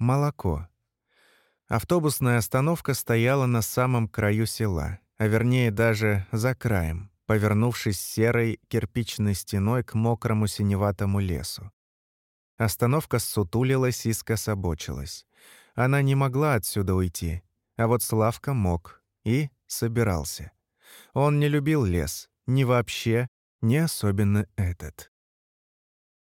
молоко. Автобусная остановка стояла на самом краю села, а вернее даже за краем, повернувшись серой кирпичной стеной к мокрому синеватому лесу. Остановка сутулилась и скособочилась. Она не могла отсюда уйти, а вот Славка мог и собирался. Он не любил лес, ни вообще, ни особенно этот.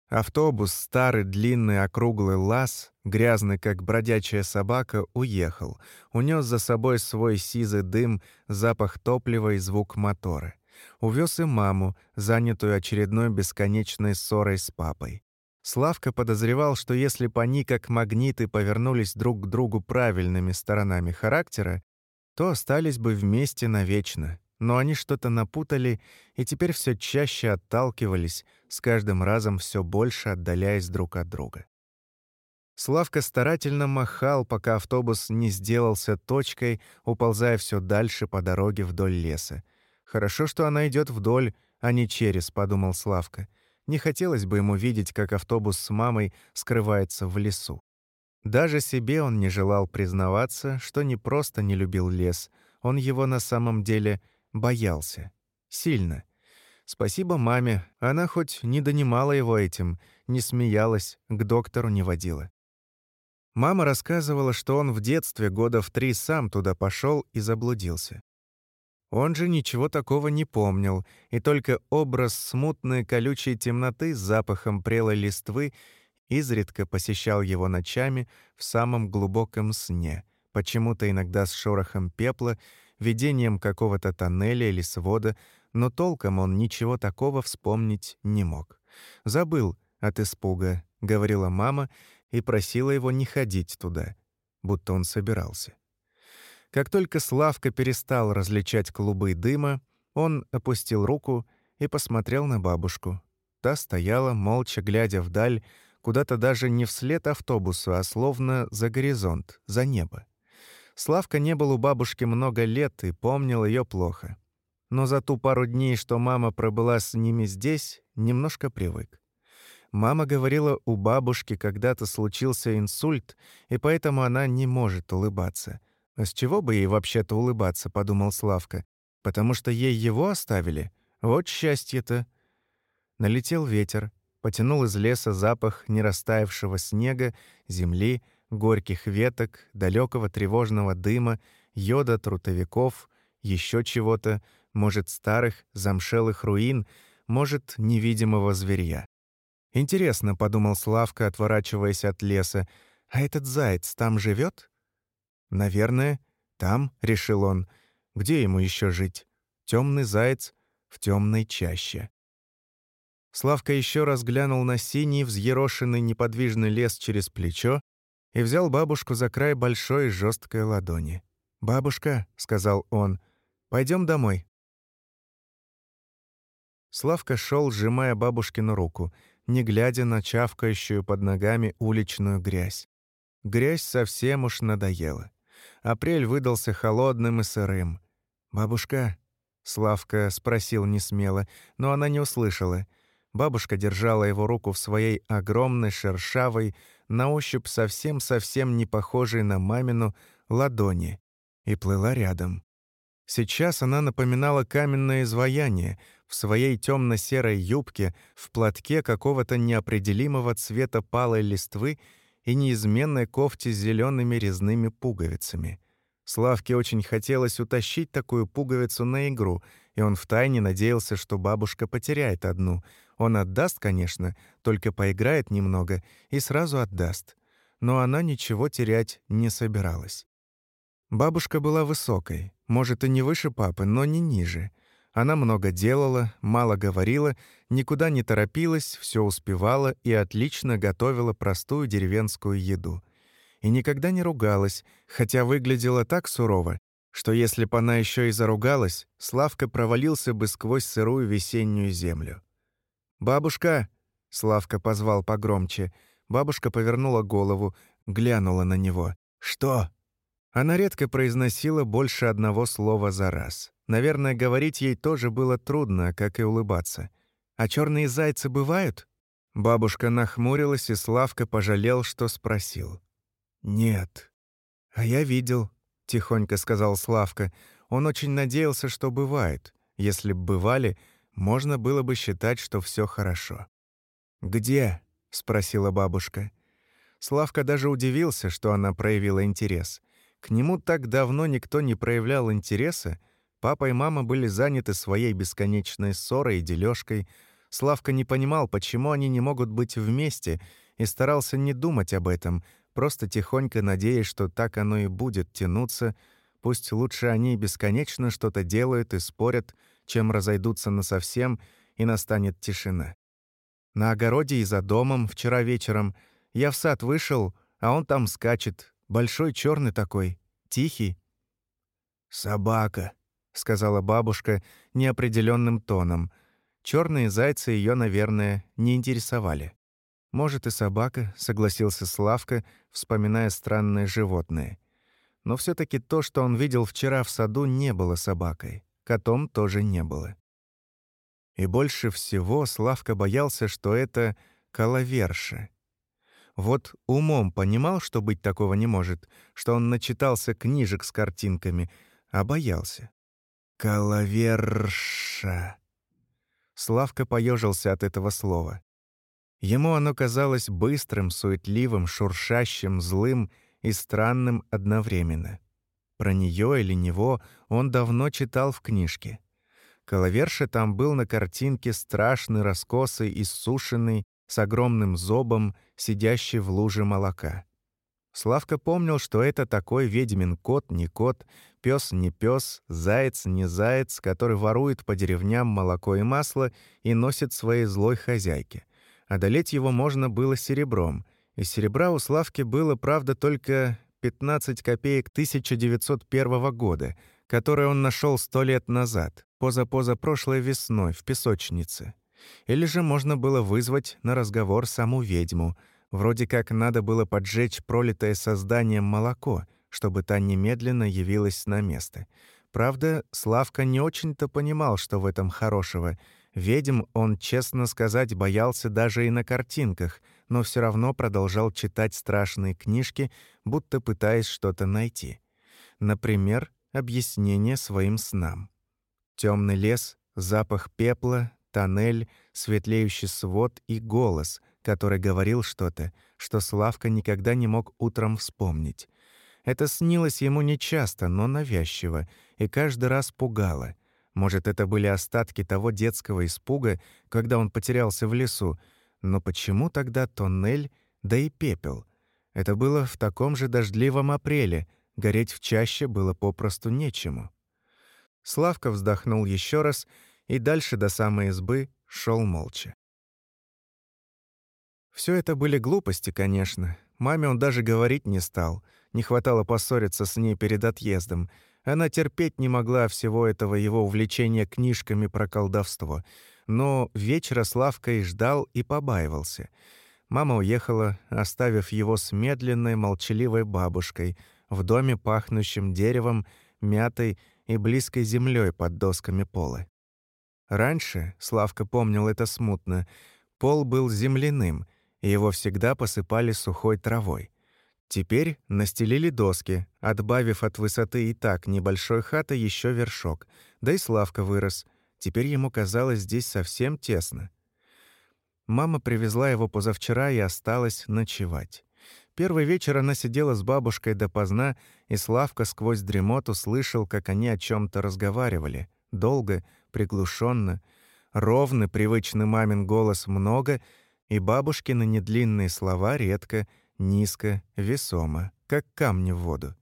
Автобус, старый, длинный, округлый лаз, грязный, как бродячая собака, уехал. Унес за собой свой сизый дым, запах топлива и звук мотора. Увез и маму, занятую очередной бесконечной ссорой с папой. Славка подозревал, что если бы они, как магниты, повернулись друг к другу правильными сторонами характера, то остались бы вместе навечно, но они что-то напутали и теперь все чаще отталкивались, с каждым разом все больше отдаляясь друг от друга. Славка старательно махал, пока автобус не сделался точкой, уползая все дальше по дороге вдоль леса. «Хорошо, что она идет вдоль, а не через», — подумал Славка. Не хотелось бы ему видеть, как автобус с мамой скрывается в лесу. Даже себе он не желал признаваться, что не просто не любил лес, он его на самом деле боялся. Сильно. Спасибо маме, она хоть не донимала его этим, не смеялась, к доктору не водила. Мама рассказывала, что он в детстве года в три сам туда пошел и заблудился. Он же ничего такого не помнил, и только образ смутной колючей темноты с запахом прелой листвы изредка посещал его ночами в самом глубоком сне, почему-то иногда с шорохом пепла видением какого-то тоннеля или свода, но толком он ничего такого вспомнить не мог. «Забыл от испуга», — говорила мама и просила его не ходить туда, будто он собирался. Как только Славка перестал различать клубы дыма, он опустил руку и посмотрел на бабушку. Та стояла, молча глядя вдаль, куда-то даже не вслед автобусу, а словно за горизонт, за небо. Славка не был у бабушки много лет и помнил ее плохо. Но за ту пару дней, что мама пробыла с ними здесь, немножко привык. Мама говорила, у бабушки когда-то случился инсульт, и поэтому она не может улыбаться. А с чего бы ей вообще-то улыбаться, подумал Славка. Потому что ей его оставили? Вот счастье-то. Налетел ветер, потянул из леса запах нерастаявшего снега, земли, горьких веток, далекого тревожного дыма, йода трутовиков, еще чего-то, может, старых замшелых руин, может, невидимого зверя. «Интересно», — подумал Славка, отворачиваясь от леса, «а этот заяц там живет? «Наверное, там», — решил он. «Где ему еще жить? Темный заяц в темной чаще». Славка еще раз глянул на синий, взъерошенный неподвижный лес через плечо и взял бабушку за край большой жесткой ладони. «Бабушка», — сказал он, — «пойдем домой». Славка шел, сжимая бабушкину руку, не глядя на чавкающую под ногами уличную грязь. Грязь совсем уж надоела. Апрель выдался холодным и сырым. «Бабушка?» — Славка спросил несмело, но она не услышала. Бабушка держала его руку в своей огромной, шершавой, на ощупь совсем-совсем не похожей на мамину, ладони и плыла рядом. Сейчас она напоминала каменное изваяние в своей темно-серой юбке, в платке какого-то неопределимого цвета палой листвы и неизменной кофте с зелеными резными пуговицами. Славке очень хотелось утащить такую пуговицу на игру, и он втайне надеялся, что бабушка потеряет одну — он отдаст, конечно, только поиграет немного и сразу отдаст. Но она ничего терять не собиралась. Бабушка была высокой, может, и не выше папы, но не ниже. Она много делала, мало говорила, никуда не торопилась, все успевала и отлично готовила простую деревенскую еду. И никогда не ругалась, хотя выглядела так сурово, что если бы она еще и заругалась, Славка провалился бы сквозь сырую весеннюю землю. «Бабушка!» — Славка позвал погромче. Бабушка повернула голову, глянула на него. «Что?» Она редко произносила больше одного слова за раз. Наверное, говорить ей тоже было трудно, как и улыбаться. «А черные зайцы бывают?» Бабушка нахмурилась, и Славка пожалел, что спросил. «Нет». «А я видел», — тихонько сказал Славка. Он очень надеялся, что бывает. Если б бывали, можно было бы считать, что все хорошо. «Где?» — спросила бабушка. Славка даже удивился, что она проявила интерес. К нему так давно никто не проявлял интереса. Папа и мама были заняты своей бесконечной ссорой и дележкой. Славка не понимал, почему они не могут быть вместе, и старался не думать об этом, просто тихонько надеясь, что так оно и будет тянуться. Пусть лучше они бесконечно что-то делают и спорят, чем разойдутся насовсем, и настанет тишина. На огороде и за домом вчера вечером я в сад вышел, а он там скачет, большой черный такой, тихий. «Собака», — сказала бабушка неопределенным тоном. Черные зайцы ее, наверное, не интересовали. «Может, и собака», — согласился Славка, вспоминая странное животное. Но все таки то, что он видел вчера в саду, не было собакой. Котом тоже не было. И больше всего Славка боялся, что это коловерша. Вот умом понимал, что быть такого не может, что он начитался книжек с картинками, а боялся. «Коловерша». Славка поежился от этого слова. Ему оно казалось быстрым, суетливым, шуршащим, злым и странным одновременно. Про нее или него он давно читал в книжке. Коловерша там был на картинке страшный, раскосый, иссушенный, с огромным зобом, сидящий в луже молока. Славка помнил, что это такой ведьмин кот, не кот, пес не пес, заяц не заяц, который ворует по деревням молоко и масло и носит своей злой хозяйке. Одолеть его можно было серебром. и серебра у Славки было, правда, только 15 копеек 1901 года, которое он нашел сто лет назад позапозапрошлой весной в песочнице. Или же можно было вызвать на разговор саму ведьму. Вроде как надо было поджечь пролитое созданием молоко, чтобы та немедленно явилась на место. Правда, Славка не очень-то понимал, что в этом хорошего. Ведьм он, честно сказать, боялся даже и на картинках, но все равно продолжал читать страшные книжки, будто пытаясь что-то найти. Например, объяснение своим снам. Темный лес, запах пепла, тоннель, светлеющий свод и голос, который говорил что-то, что Славка никогда не мог утром вспомнить. Это снилось ему нечасто, но навязчиво, и каждый раз пугало. Может, это были остатки того детского испуга, когда он потерялся в лесу, но почему тогда тоннель, да и пепел? Это было в таком же дождливом апреле, гореть в чаще было попросту нечему. Славка вздохнул еще раз и дальше до самой избы шел молча. Все это были глупости, конечно. Маме он даже говорить не стал. Не хватало поссориться с ней перед отъездом. Она терпеть не могла всего этого его увлечения книжками про колдовство. Но вечера Славка и ждал, и побаивался. Мама уехала, оставив его с медленной, молчаливой бабушкой в доме, пахнущем деревом, мятой и близкой землей под досками пола. Раньше, Славка помнил это смутно, пол был земляным, и его всегда посыпали сухой травой. Теперь настелили доски, отбавив от высоты и так небольшой хаты еще вершок, да и Славка вырос. Теперь ему казалось здесь совсем тесно. Мама привезла его позавчера и осталась ночевать. Первый вечер она сидела с бабушкой допоздна, и Славка сквозь дремоту слышал, как они о чем то разговаривали. Долго, приглушенно, ровный, привычный мамин голос много, и бабушкины недлинные слова редко, низко, весомо, как камни в воду.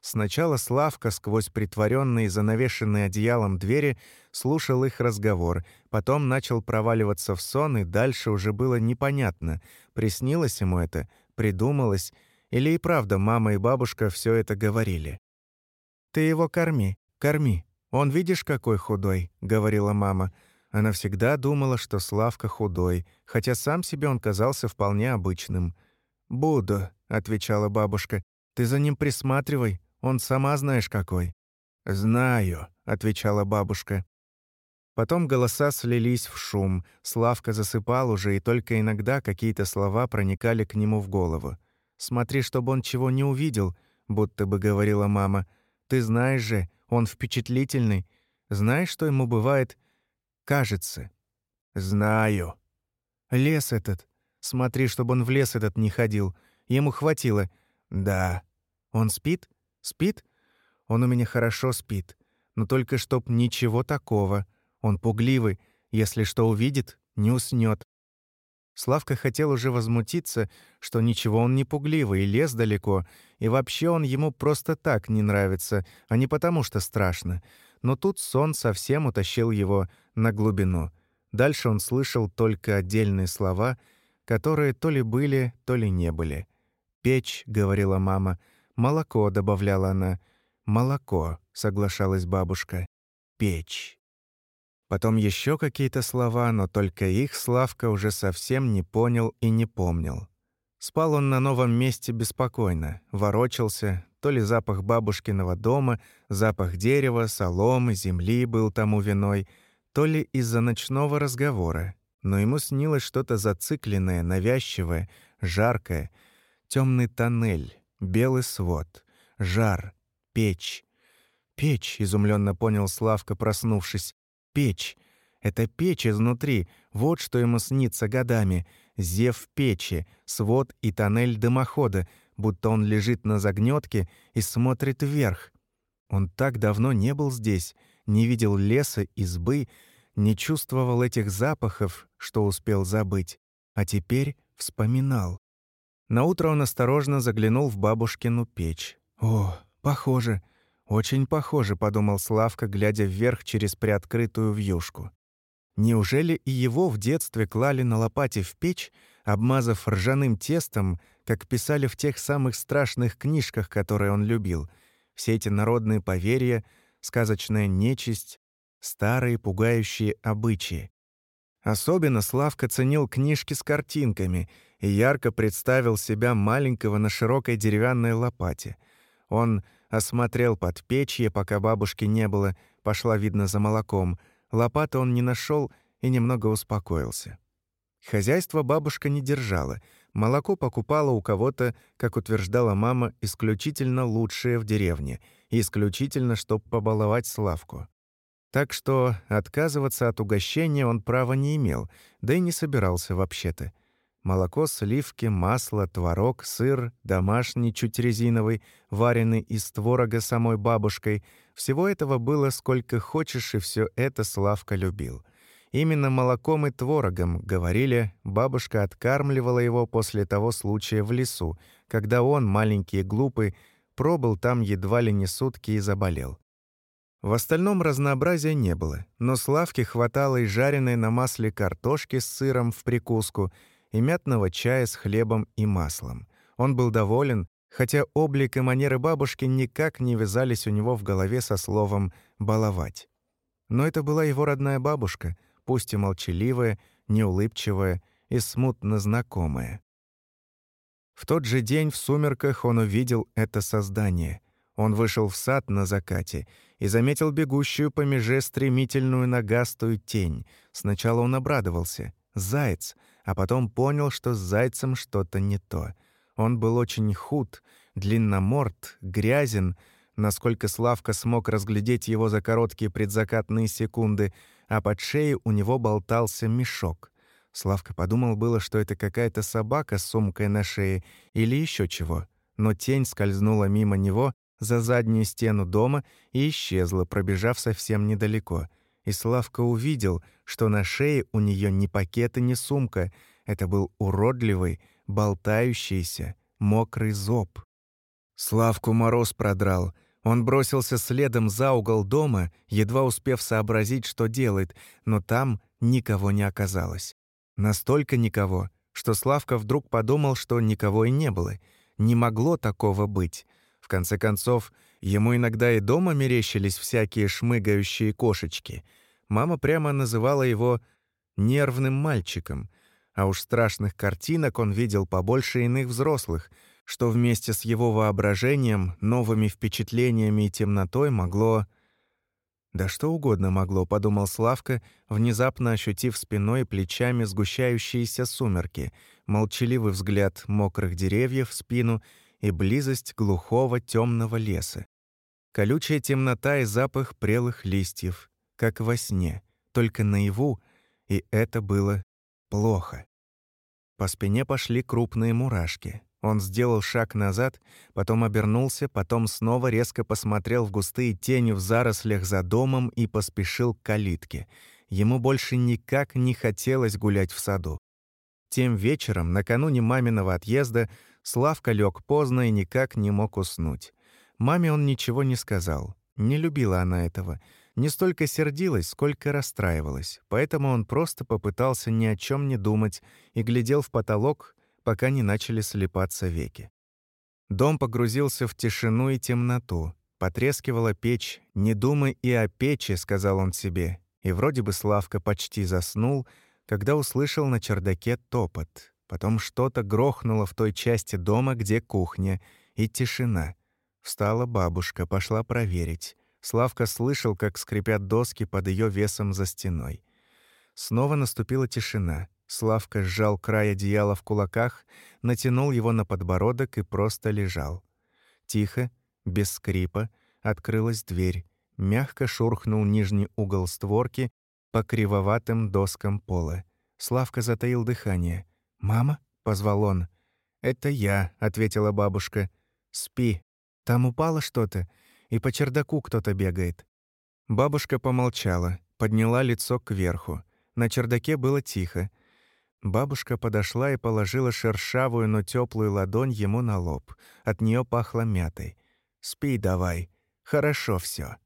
Сначала Славка сквозь притворенные, занавешенные одеялом двери слушал их разговор, потом начал проваливаться в сон, и дальше уже было непонятно, приснилось ему это — придумалось, или и правда мама и бабушка все это говорили. «Ты его корми, корми. Он видишь, какой худой», — говорила мама. Она всегда думала, что Славка худой, хотя сам себе он казался вполне обычным. «Буду», — отвечала бабушка. «Ты за ним присматривай, он сама знаешь какой». «Знаю», — отвечала бабушка. Потом голоса слились в шум, Славка засыпал уже, и только иногда какие-то слова проникали к нему в голову. Смотри, чтобы он чего не увидел», — будто бы говорила мама. «Ты знаешь же, он впечатлительный. Знаешь, что ему бывает? Кажется». «Знаю». «Лес этот. Смотри, чтобы он в лес этот не ходил. Ему хватило». «Да». «Он спит? Спит?» «Он у меня хорошо спит. Но только чтоб ничего такого. Он пугливый. Если что увидит, не уснет. Славка хотел уже возмутиться, что ничего он не пугливый, и лес далеко, и вообще он ему просто так не нравится, а не потому что страшно. Но тут сон совсем утащил его на глубину. Дальше он слышал только отдельные слова, которые то ли были, то ли не были. «Печь», — говорила мама, — «молоко», — добавляла она. «Молоко», — соглашалась бабушка. «Печь». Потом еще какие-то слова, но только их Славка уже совсем не понял и не помнил. Спал он на новом месте беспокойно, ворочался, то ли запах бабушкиного дома, запах дерева, соломы, земли был тому виной, то ли из-за ночного разговора. Но ему снилось что-то зацикленное, навязчивое, жаркое, темный тоннель, белый свод, жар, печь. «Печь», — изумленно понял Славка, проснувшись печь. Это печь изнутри, вот что ему снится годами. Зев печи, свод и тоннель дымохода, будто он лежит на загнётке и смотрит вверх. Он так давно не был здесь, не видел леса, избы, не чувствовал этих запахов, что успел забыть, а теперь вспоминал. Наутро он осторожно заглянул в бабушкину печь. О, похоже, «Очень похоже», — подумал Славка, глядя вверх через приоткрытую вьюшку. Неужели и его в детстве клали на лопате в печь, обмазав ржаным тестом, как писали в тех самых страшных книжках, которые он любил? Все эти народные поверья, сказочная нечисть, старые пугающие обычаи. Особенно Славка ценил книжки с картинками и ярко представил себя маленького на широкой деревянной лопате. Он Осмотрел подпечье, пока бабушки не было, пошла, видно, за молоком. Лопаты он не нашел и немного успокоился. Хозяйство бабушка не держала. Молоко покупала у кого-то, как утверждала мама, исключительно лучшее в деревне, исключительно, чтобы побаловать Славку. Так что отказываться от угощения он права не имел, да и не собирался вообще-то. Молоко, сливки, масло, творог, сыр, домашний, чуть резиновый, вареный из творога самой бабушкой. Всего этого было сколько хочешь, и все это Славка любил. Именно молоком и творогом, говорили, бабушка откармливала его после того случая в лесу, когда он, маленький и глупый, пробыл там едва ли не сутки и заболел. В остальном разнообразия не было, но Славке хватало и жареной на масле картошки с сыром в прикуску — и мятного чая с хлебом и маслом. Он был доволен, хотя облик и манеры бабушки никак не вязались у него в голове со словом «баловать». Но это была его родная бабушка, пусть и молчаливая, неулыбчивая и смутно знакомая. В тот же день в сумерках он увидел это создание. Он вышел в сад на закате и заметил бегущую по меже стремительную нагастую тень. Сначала он обрадовался. Заяц — а потом понял, что с зайцем что-то не то. Он был очень худ, длинноморд, грязен, насколько Славка смог разглядеть его за короткие предзакатные секунды, а под шеей у него болтался мешок. Славка подумал было, что это какая-то собака с сумкой на шее или еще чего, но тень скользнула мимо него за заднюю стену дома и исчезла, пробежав совсем недалеко — и Славка увидел, что на шее у нее ни пакет и ни сумка. Это был уродливый, болтающийся, мокрый зоб. Славку мороз продрал. Он бросился следом за угол дома, едва успев сообразить, что делает, но там никого не оказалось. Настолько никого, что Славка вдруг подумал, что никого и не было. Не могло такого быть. В конце концов, ему иногда и дома мерещились всякие шмыгающие кошечки. Мама прямо называла его «нервным мальчиком», а уж страшных картинок он видел побольше иных взрослых, что вместе с его воображением, новыми впечатлениями и темнотой могло... Да что угодно могло, подумал Славка, внезапно ощутив спиной и плечами сгущающиеся сумерки, молчаливый взгляд мокрых деревьев в спину и близость глухого темного леса. Колючая темнота и запах прелых листьев, как во сне, только наяву, и это было плохо. По спине пошли крупные мурашки. Он сделал шаг назад, потом обернулся, потом снова резко посмотрел в густые тени в зарослях за домом и поспешил к калитке. Ему больше никак не хотелось гулять в саду. Тем вечером, накануне маминого отъезда, Славка лег поздно и никак не мог уснуть. Маме он ничего не сказал. Не любила она этого. Не столько сердилась, сколько расстраивалась. Поэтому он просто попытался ни о чем не думать и глядел в потолок, пока не начали слепаться веки. Дом погрузился в тишину и темноту. Потрескивала печь. «Не думай и о печи», — сказал он себе. И вроде бы Славка почти заснул, когда услышал на чердаке топот. Потом что-то грохнуло в той части дома, где кухня, и тишина. Встала бабушка, пошла проверить. Славка слышал, как скрипят доски под ее весом за стеной. Снова наступила тишина. Славка сжал край одеяла в кулаках, натянул его на подбородок и просто лежал. Тихо, без скрипа, открылась дверь. Мягко шурхнул нижний угол створки по кривоватым доскам пола. Славка затаил дыхание. «Мама?» — позвал он. «Это я», — ответила бабушка. «Спи. Там упало что-то, и по чердаку кто-то бегает». Бабушка помолчала, подняла лицо кверху. На чердаке было тихо. Бабушка подошла и положила шершавую, но теплую ладонь ему на лоб. От нее пахло мятой. «Спи давай. Хорошо все.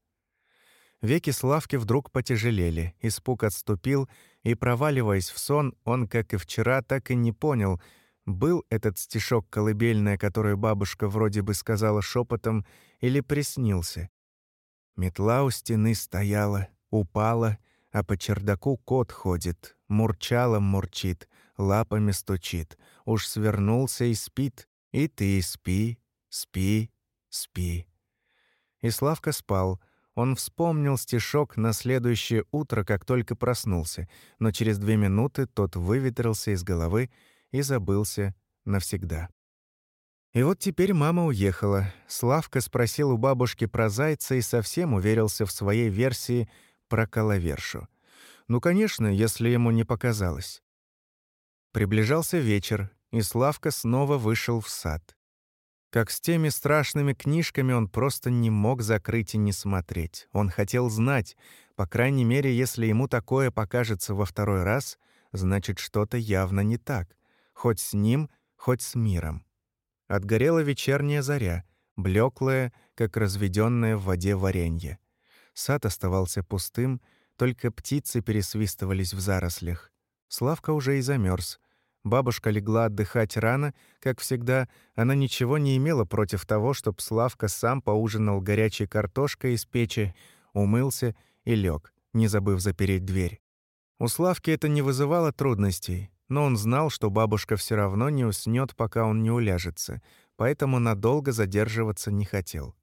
Веки Славки вдруг потяжелели, испуг отступил, и, проваливаясь в сон, он, как и вчера, так и не понял, был этот стишок колыбельная, который бабушка вроде бы сказала шепотом, или приснился. Метла у стены стояла, упала, а по чердаку кот ходит, мурчалом мурчит, лапами стучит, уж свернулся и спит, и ты спи, спи, спи. И Славка спал. Он вспомнил стишок на следующее утро, как только проснулся, но через две минуты тот выветрился из головы и забылся навсегда. И вот теперь мама уехала. Славка спросил у бабушки про зайца и совсем уверился в своей версии про коловершу. Ну, конечно, если ему не показалось. Приближался вечер, и Славка снова вышел в сад. Как с теми страшными книжками он просто не мог закрыть и не смотреть. Он хотел знать, по крайней мере, если ему такое покажется во второй раз, значит, что-то явно не так. Хоть с ним, хоть с миром. Отгорела вечерняя заря, блеклая, как разведенное в воде варенье. Сад оставался пустым, только птицы пересвистывались в зарослях. Славка уже и замерз. Бабушка легла отдыхать рано, как всегда, она ничего не имела против того, чтобы Славка сам поужинал горячей картошкой из печи, умылся и лег, не забыв запереть дверь. У Славки это не вызывало трудностей, но он знал, что бабушка все равно не уснет, пока он не уляжется, поэтому надолго задерживаться не хотел.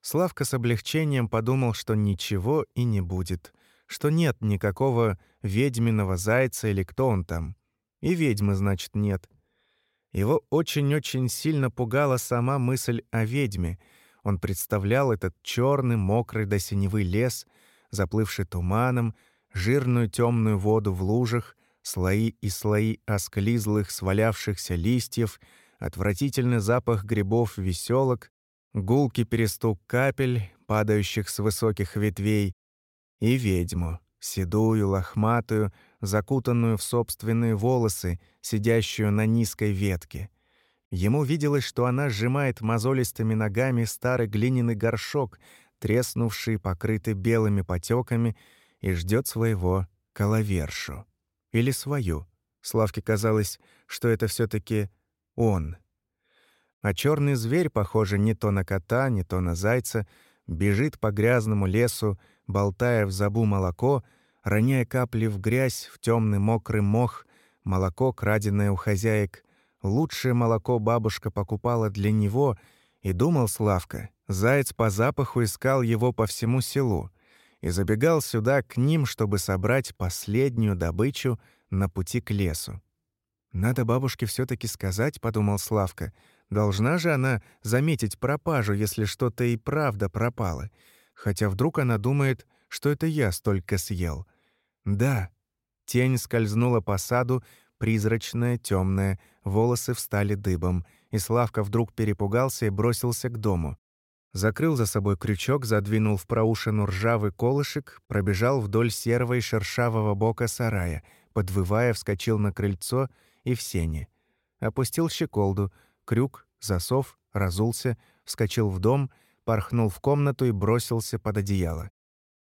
Славка с облегчением подумал, что ничего и не будет — что нет никакого ведьминого зайца или кто он там. И ведьмы, значит, нет. Его очень-очень сильно пугала сама мысль о ведьме. Он представлял этот черный, мокрый до синевы лес, заплывший туманом, жирную темную воду в лужах, слои и слои осклизлых свалявшихся листьев, отвратительный запах грибов веселок, гулкий перестук капель, падающих с высоких ветвей, и ведьму, седую, лохматую, закутанную в собственные волосы, сидящую на низкой ветке. Ему виделось, что она сжимает мозолистыми ногами старый глиняный горшок, треснувший, покрытый белыми потеками, и ждет своего коловершу. Или свою. Славке казалось, что это все таки он. А черный зверь, похоже, не то на кота, не то на зайца, бежит по грязному лесу, болтая в забу молоко, роняя капли в грязь, в темный мокрый мох, молоко, краденое у хозяек. Лучшее молоко бабушка покупала для него, и думал Славка, заяц по запаху искал его по всему селу. и забегал сюда к ним, чтобы собрать последнюю добычу на пути к лесу. «Надо бабушке все таки сказать», — подумал Славка. «Должна же она заметить пропажу, если что-то и правда пропало. Хотя вдруг она думает, что это я столько съел». «Да». Тень скользнула по саду, призрачная, темная, волосы встали дыбом, и Славка вдруг перепугался и бросился к дому. Закрыл за собой крючок, задвинул в проушину ржавый колышек, пробежал вдоль серого и шершавого бока сарая, подвывая, вскочил на крыльцо — и в сене. Опустил щеколду, крюк, засов, разулся, вскочил в дом, порхнул в комнату и бросился под одеяло.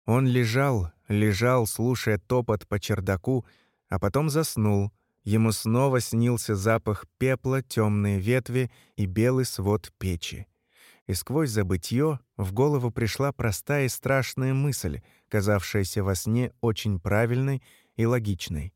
Он лежал, лежал, слушая топот по чердаку, а потом заснул. Ему снова снился запах пепла, темные ветви и белый свод печи. И сквозь забытье в голову пришла простая и страшная мысль, казавшаяся во сне очень правильной и логичной.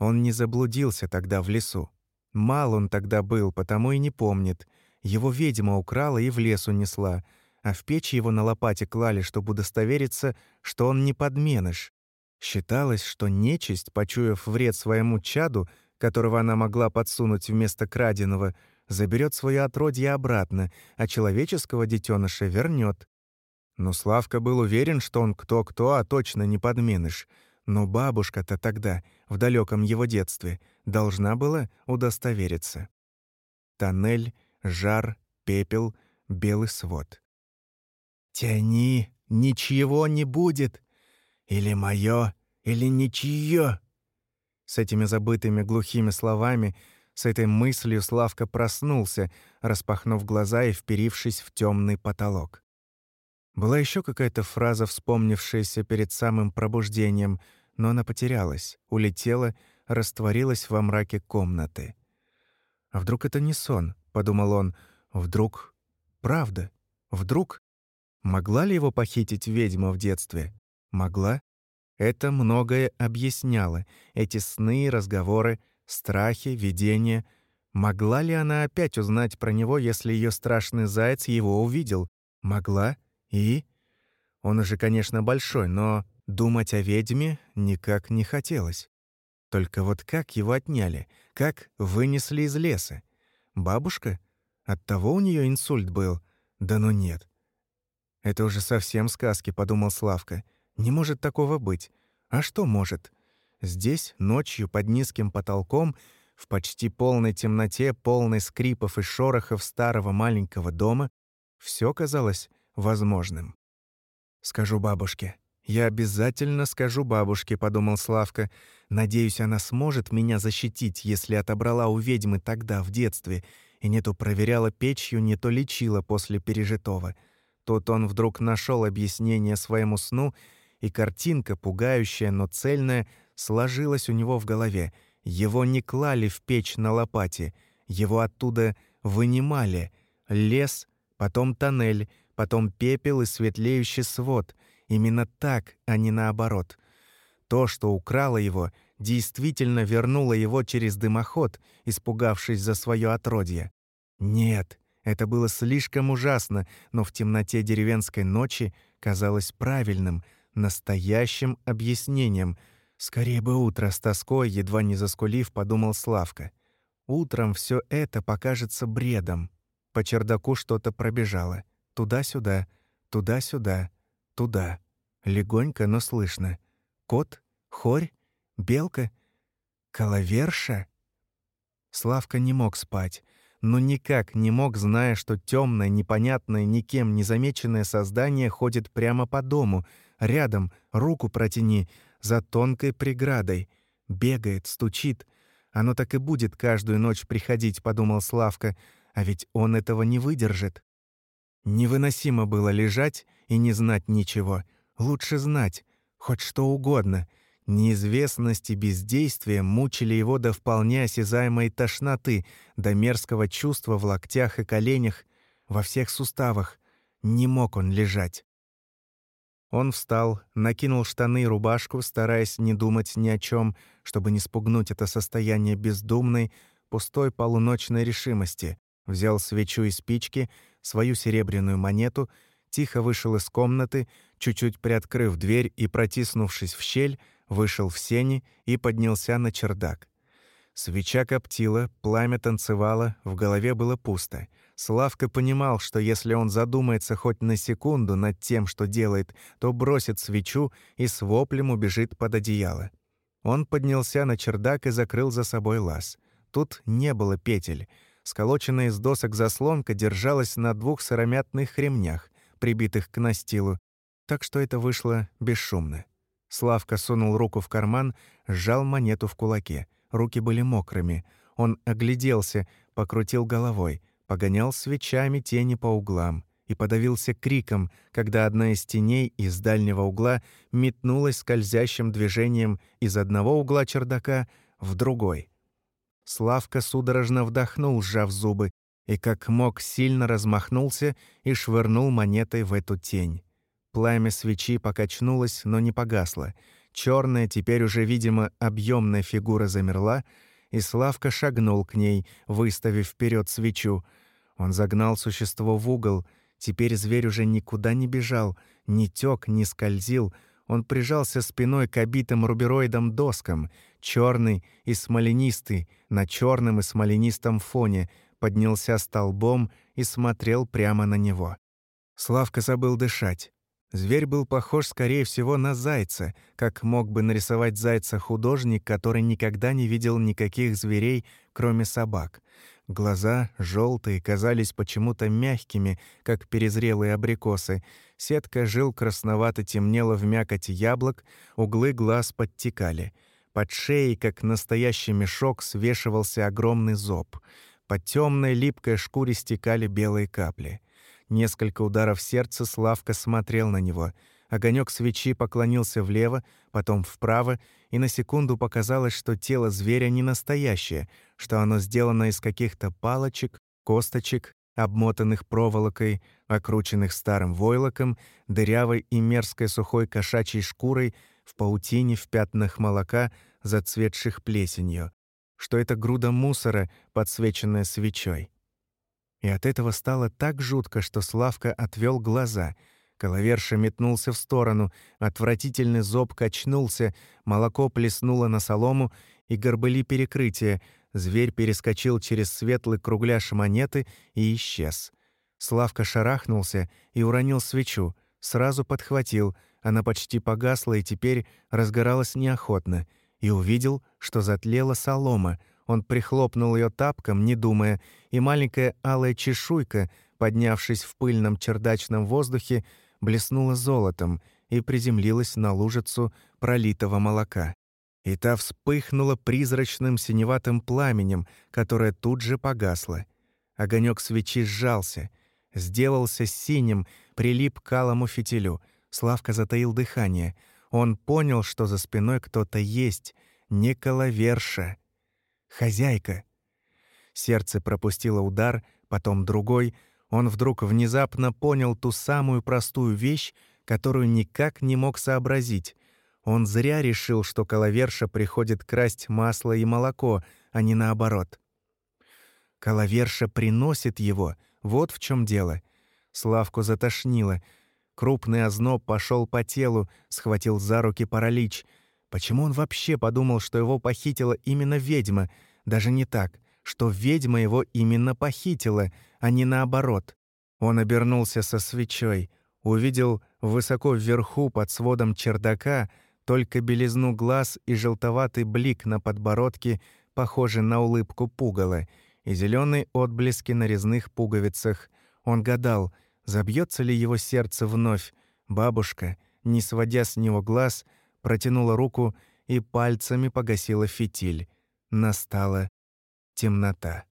Он не заблудился тогда в лесу. Мал он тогда был, потому и не помнит. Его ведьма украла и в лес унесла, а в печь его на лопате клали, чтобы удостовериться, что он не подменыш. Считалось, что нечисть, почуяв вред своему чаду, которого она могла подсунуть вместо краденого, заберет свое отродье обратно, а человеческого детеныша вернет. Но Славка был уверен, что он кто-кто, а точно не подменыш — но бабушка-то тогда, в далеком его детстве, должна была удостовериться. Тоннель, жар, пепел, белый свод. «Тяни, ничего не будет! Или моё, или ничье!» С этими забытыми глухими словами, с этой мыслью Славка проснулся, распахнув глаза и вперившись в темный потолок. Была еще какая-то фраза, вспомнившаяся перед самым пробуждением — но она потерялась, улетела, растворилась во мраке комнаты. «А вдруг это не сон?» — подумал он. «Вдруг... правда? Вдруг...» Могла ли его похитить ведьма в детстве? Могла. Это многое объясняло. Эти сны, разговоры, страхи, видения. Могла ли она опять узнать про него, если ее страшный заяц его увидел? Могла. И... Он уже, конечно, большой, но Думать о ведьме никак не хотелось. Только вот как его отняли, как вынесли из леса? Бабушка? Оттого у нее инсульт был? Да ну нет. Это уже совсем сказки, подумал Славка. Не может такого быть. А что может? Здесь, ночью, под низким потолком, в почти полной темноте, полной скрипов и шорохов старого маленького дома, все казалось возможным. «Скажу бабушке», «Я обязательно скажу бабушке», — подумал Славка. «Надеюсь, она сможет меня защитить, если отобрала у ведьмы тогда, в детстве, и не то проверяла печью, не то лечила после пережитого». Тут он вдруг нашел объяснение своему сну, и картинка, пугающая, но цельная, сложилась у него в голове. Его не клали в печь на лопате, его оттуда вынимали. Лес, потом тоннель, потом пепел и светлеющий свод — Именно так, а не наоборот. То, что украло его, действительно вернуло его через дымоход, испугавшись за свое отродье. Нет, это было слишком ужасно, но в темноте деревенской ночи казалось правильным, настоящим объяснением. Скорее бы утро с тоской, едва не заскулив, подумал Славка. Утром все это покажется бредом. По чердаку что-то пробежало. Туда-сюда, туда-сюда туда. Легонько, но слышно. Кот? Хорь? Белка? Коловерша? Славка не мог спать, но никак не мог, зная, что темное, непонятное, никем не замеченное создание ходит прямо по дому, рядом, руку протяни, за тонкой преградой. Бегает, стучит. Оно так и будет каждую ночь приходить, подумал Славка, а ведь он этого не выдержит. Невыносимо было лежать и не знать ничего. Лучше знать, хоть что угодно. Неизвестность и бездействие мучили его до вполне осязаемой тошноты, до мерзкого чувства в локтях и коленях, во всех суставах. Не мог он лежать. Он встал, накинул штаны и рубашку, стараясь не думать ни о чем, чтобы не спугнуть это состояние бездумной, пустой полуночной решимости. Взял свечу и спички, свою серебряную монету, тихо вышел из комнаты, чуть-чуть приоткрыв дверь и протиснувшись в щель, вышел в сени и поднялся на чердак. Свеча коптила, пламя танцевало, в голове было пусто. Славка понимал, что если он задумается хоть на секунду над тем, что делает, то бросит свечу и с воплем убежит под одеяло. Он поднялся на чердак и закрыл за собой лаз. Тут не было петель. Сколоченная из досок заслонка держалась на двух сыромятных ремнях, прибитых к настилу, так что это вышло бесшумно. Славка сунул руку в карман, сжал монету в кулаке. Руки были мокрыми. Он огляделся, покрутил головой, погонял свечами тени по углам и подавился криком, когда одна из теней из дальнего угла метнулась скользящим движением из одного угла чердака в другой. Славка судорожно вдохнул, сжав зубы, и как мог сильно размахнулся и швырнул монетой в эту тень. Пламя свечи покачнулось, но не погасло. Черная, теперь уже, видимо, объемная фигура замерла, и Славка шагнул к ней, выставив вперед свечу. Он загнал существо в угол. Теперь зверь уже никуда не бежал, не тек, не скользил. Он прижался спиной к обитым рубероидом доскам, черный и смоленистый, на черном и смоленистом фоне, поднялся столбом и смотрел прямо на него. Славка забыл дышать. Зверь был похож, скорее всего, на зайца, как мог бы нарисовать зайца художник, который никогда не видел никаких зверей, кроме собак. Глаза, желтые, казались почему-то мягкими, как перезрелые абрикосы. Сетка жил красновато темнела в мякоти яблок, углы глаз подтекали. Под шеей, как настоящий мешок, свешивался огромный зоб. Под темной липкой шкуре стекали белые капли. Несколько ударов сердца Славка смотрел на него. Огонек свечи поклонился влево, потом вправо, и на секунду показалось, что тело зверя не настоящее, что оно сделано из каких-то палочек, косточек, обмотанных проволокой, окрученных старым войлоком, дырявой и мерзкой сухой кошачьей шкурой, в паутине, в пятнах молока, зацветших плесенью, что это груда мусора, подсвеченная свечой. И от этого стало так жутко, что Славка отвел глаза. Коловерша метнулся в сторону, отвратительный зоб качнулся, молоко плеснуло на солому, и горбыли перекрытия. Зверь перескочил через светлый кругляш монеты и исчез. Славка шарахнулся и уронил свечу, сразу подхватил, она почти погасла и теперь разгоралась неохотно, и увидел, что затлела солома — он прихлопнул ее тапком, не думая, и маленькая алая чешуйка, поднявшись в пыльном чердачном воздухе, блеснула золотом и приземлилась на лужицу пролитого молока. И та вспыхнула призрачным синеватым пламенем, которое тут же погасло. Огонек свечи сжался, сделался синим, прилип к алому фитилю. Славка затаил дыхание. Он понял, что за спиной кто-то есть, не коловерша, Хозяйка. Сердце пропустило удар, потом другой. Он вдруг внезапно понял ту самую простую вещь, которую никак не мог сообразить. Он зря решил, что коловерша приходит красть масло и молоко, а не наоборот. Коловерша приносит его, вот в чем дело. Славку затошнило. Крупный озноб пошел по телу, схватил за руки паралич — Почему он вообще подумал, что его похитила именно ведьма? Даже не так, что ведьма его именно похитила, а не наоборот. Он обернулся со свечой, увидел высоко вверху под сводом чердака только белизну глаз и желтоватый блик на подбородке, похожий на улыбку пугала, и зеленые отблески на резных пуговицах. Он гадал, забьется ли его сердце вновь. Бабушка, не сводя с него глаз, — протянула руку и пальцами погасила фитиль. Настала темнота.